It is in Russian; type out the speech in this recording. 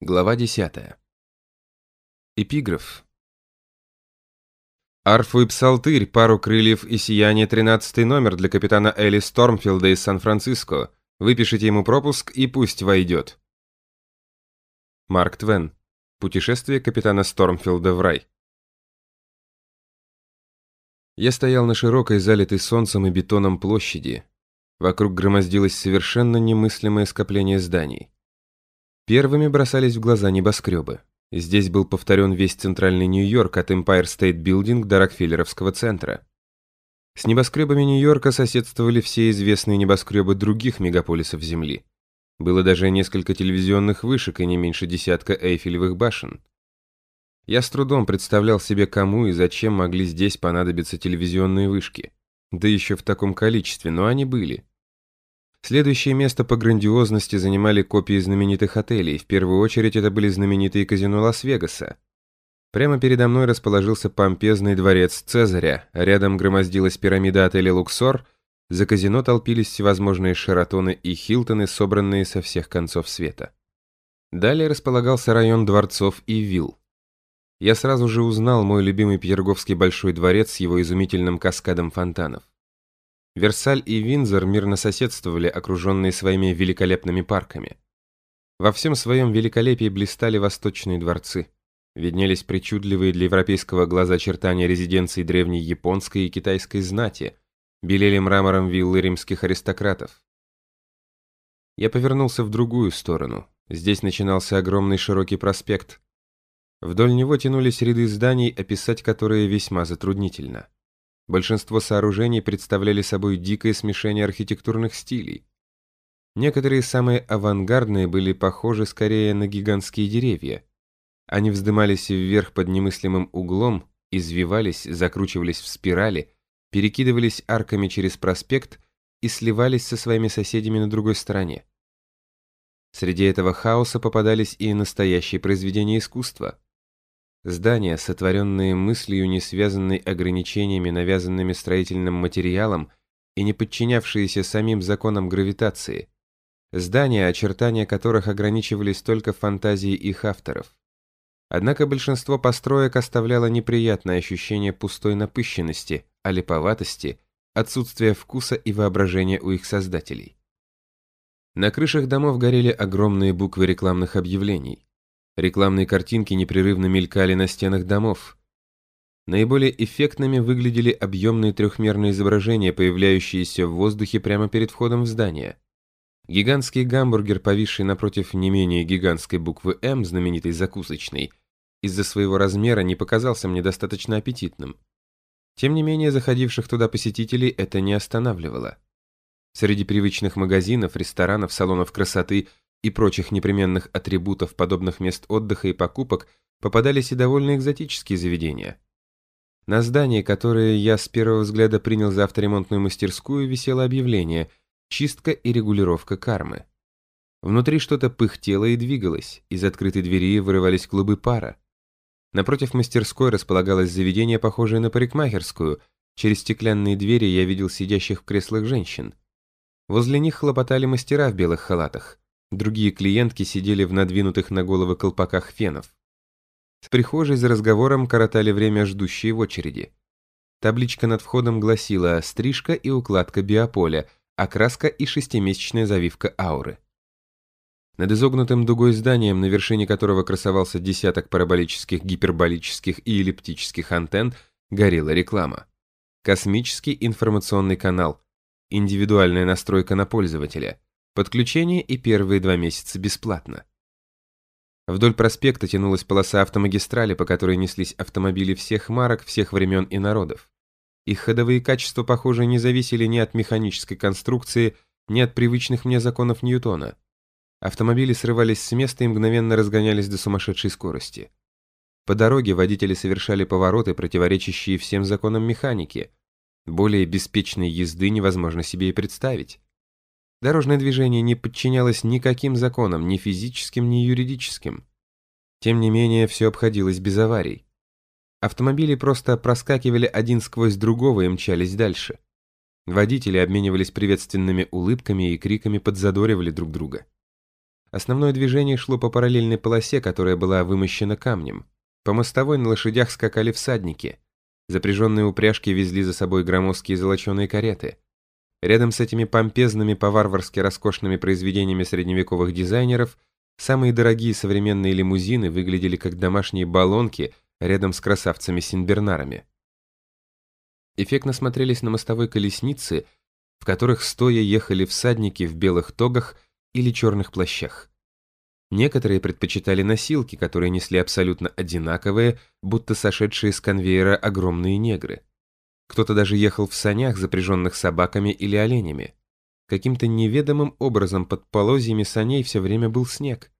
Глава 10. Эпиграф. Арфу и псалтырь, пару крыльев и сияние, тринадцатый номер для капитана Элли Стормфилда из Сан-Франциско. Выпишите ему пропуск и пусть войдет. Марк Твен. Путешествие капитана Стормфилда в рай. Я стоял на широкой, залитой солнцем и бетоном площади. Вокруг громоздилось совершенно немыслимое скопление зданий. Первыми бросались в глаза небоскребы. Здесь был повторен весь центральный Нью-Йорк от Empire State Building до Рокфеллеровского центра. С небоскребами Нью-Йорка соседствовали все известные небоскребы других мегаполисов Земли. Было даже несколько телевизионных вышек и не меньше десятка Эйфелевых башен. Я с трудом представлял себе, кому и зачем могли здесь понадобиться телевизионные вышки. Да еще в таком количестве, но они были. Следующее место по грандиозности занимали копии знаменитых отелей. В первую очередь это были знаменитые казино Лас-Вегаса. Прямо передо мной расположился помпезный дворец Цезаря, рядом громоздилась пирамида отеля «Луксор», за казино толпились всевозможные Шератоны и Хилтоны, собранные со всех концов света. Далее располагался район дворцов и вилл. Я сразу же узнал мой любимый Петерговский Большой дворец с его изумительным каскадом фонтанов. Версаль и Винзор мирно соседствовали, окруженные своими великолепными парками. Во всем своем великолепии блистали восточные дворцы. Виднелись причудливые для европейского глаза очертания резиденций древней японской и китайской знати, белели мрамором виллы римских аристократов. Я повернулся в другую сторону. Здесь начинался огромный широкий проспект. Вдоль него тянулись ряды зданий, описать которые весьма затруднительно. Большинство сооружений представляли собой дикое смешение архитектурных стилей. Некоторые самые авангардные были похожи скорее на гигантские деревья. Они вздымались вверх под немыслимым углом, извивались, закручивались в спирали, перекидывались арками через проспект и сливались со своими соседями на другой стороне. Среди этого хаоса попадались и настоящие произведения искусства. Здания, сотворенные мыслью, не связанной ограничениями, навязанными строительным материалом и не подчинявшиеся самим законам гравитации. Здания, очертания которых ограничивались только фантазией их авторов. Однако большинство построек оставляло неприятное ощущение пустой напыщенности, олиповатости, отсутствия вкуса и воображения у их создателей. На крышах домов горели огромные буквы рекламных объявлений. Рекламные картинки непрерывно мелькали на стенах домов. Наиболее эффектными выглядели объемные трехмерные изображения, появляющиеся в воздухе прямо перед входом в здание. Гигантский гамбургер, повисший напротив не менее гигантской буквы «М», знаменитой закусочной, из-за своего размера не показался мне достаточно аппетитным. Тем не менее, заходивших туда посетителей это не останавливало. Среди привычных магазинов, ресторанов, салонов красоты и прочих непременных атрибутов подобных мест отдыха и покупок попадались и довольно экзотические заведения. На здании, которое я с первого взгляда принял за авторемонтную мастерскую, висело объявление «Чистка и регулировка кармы». Внутри что-то пыхтело и двигалось, из открытой двери вырывались клубы пара. Напротив мастерской располагалось заведение, похожее на парикмахерскую. Через стеклянные двери я видел сидящих в креслах женщин. Возле них хлопотали мастера в белых халатах. Другие клиентки сидели в надвинутых на головы колпаках фенов. В прихожей за разговором коротали время ждущие в очереди. Табличка над входом гласила «Стрижка и укладка биополя», окраска и шестимесячная завивка ауры. Над изогнутым дугой зданием, на вершине которого красовался десяток параболических, гиперболических и эллиптических антенн, горела реклама. Космический информационный канал. Индивидуальная настройка на пользователя. Подключение и первые два месяца бесплатно. Вдоль проспекта тянулась полоса автомагистрали, по которой неслись автомобили всех марок, всех времен и народов. Их ходовые качества, похоже, не зависели ни от механической конструкции, ни от привычных мне законов Ньютона. Автомобили срывались с места и мгновенно разгонялись до сумасшедшей скорости. По дороге водители совершали повороты, противоречащие всем законам механики. Более беспечной езды невозможно себе и представить. Дорожное движение не подчинялось никаким законам, ни физическим, ни юридическим. Тем не менее, все обходилось без аварий. Автомобили просто проскакивали один сквозь другого и мчались дальше. Водители обменивались приветственными улыбками и криками подзадоривали друг друга. Основное движение шло по параллельной полосе, которая была вымощена камнем. По мостовой на лошадях скакали всадники. Запряженные упряжки везли за собой громоздкие золоченые кареты. Рядом с этими помпезными, по-варварски роскошными произведениями средневековых дизайнеров самые дорогие современные лимузины выглядели как домашние баллонки рядом с красавцами-синбернарами. Эффектно смотрелись на мостовой колесницы, в которых стоя ехали всадники в белых тогах или черных плащах. Некоторые предпочитали носилки, которые несли абсолютно одинаковые, будто сошедшие с конвейера огромные негры. Кто-то даже ехал в санях, запряженных собаками или оленями. Каким-то неведомым образом под полозьями саней все время был снег.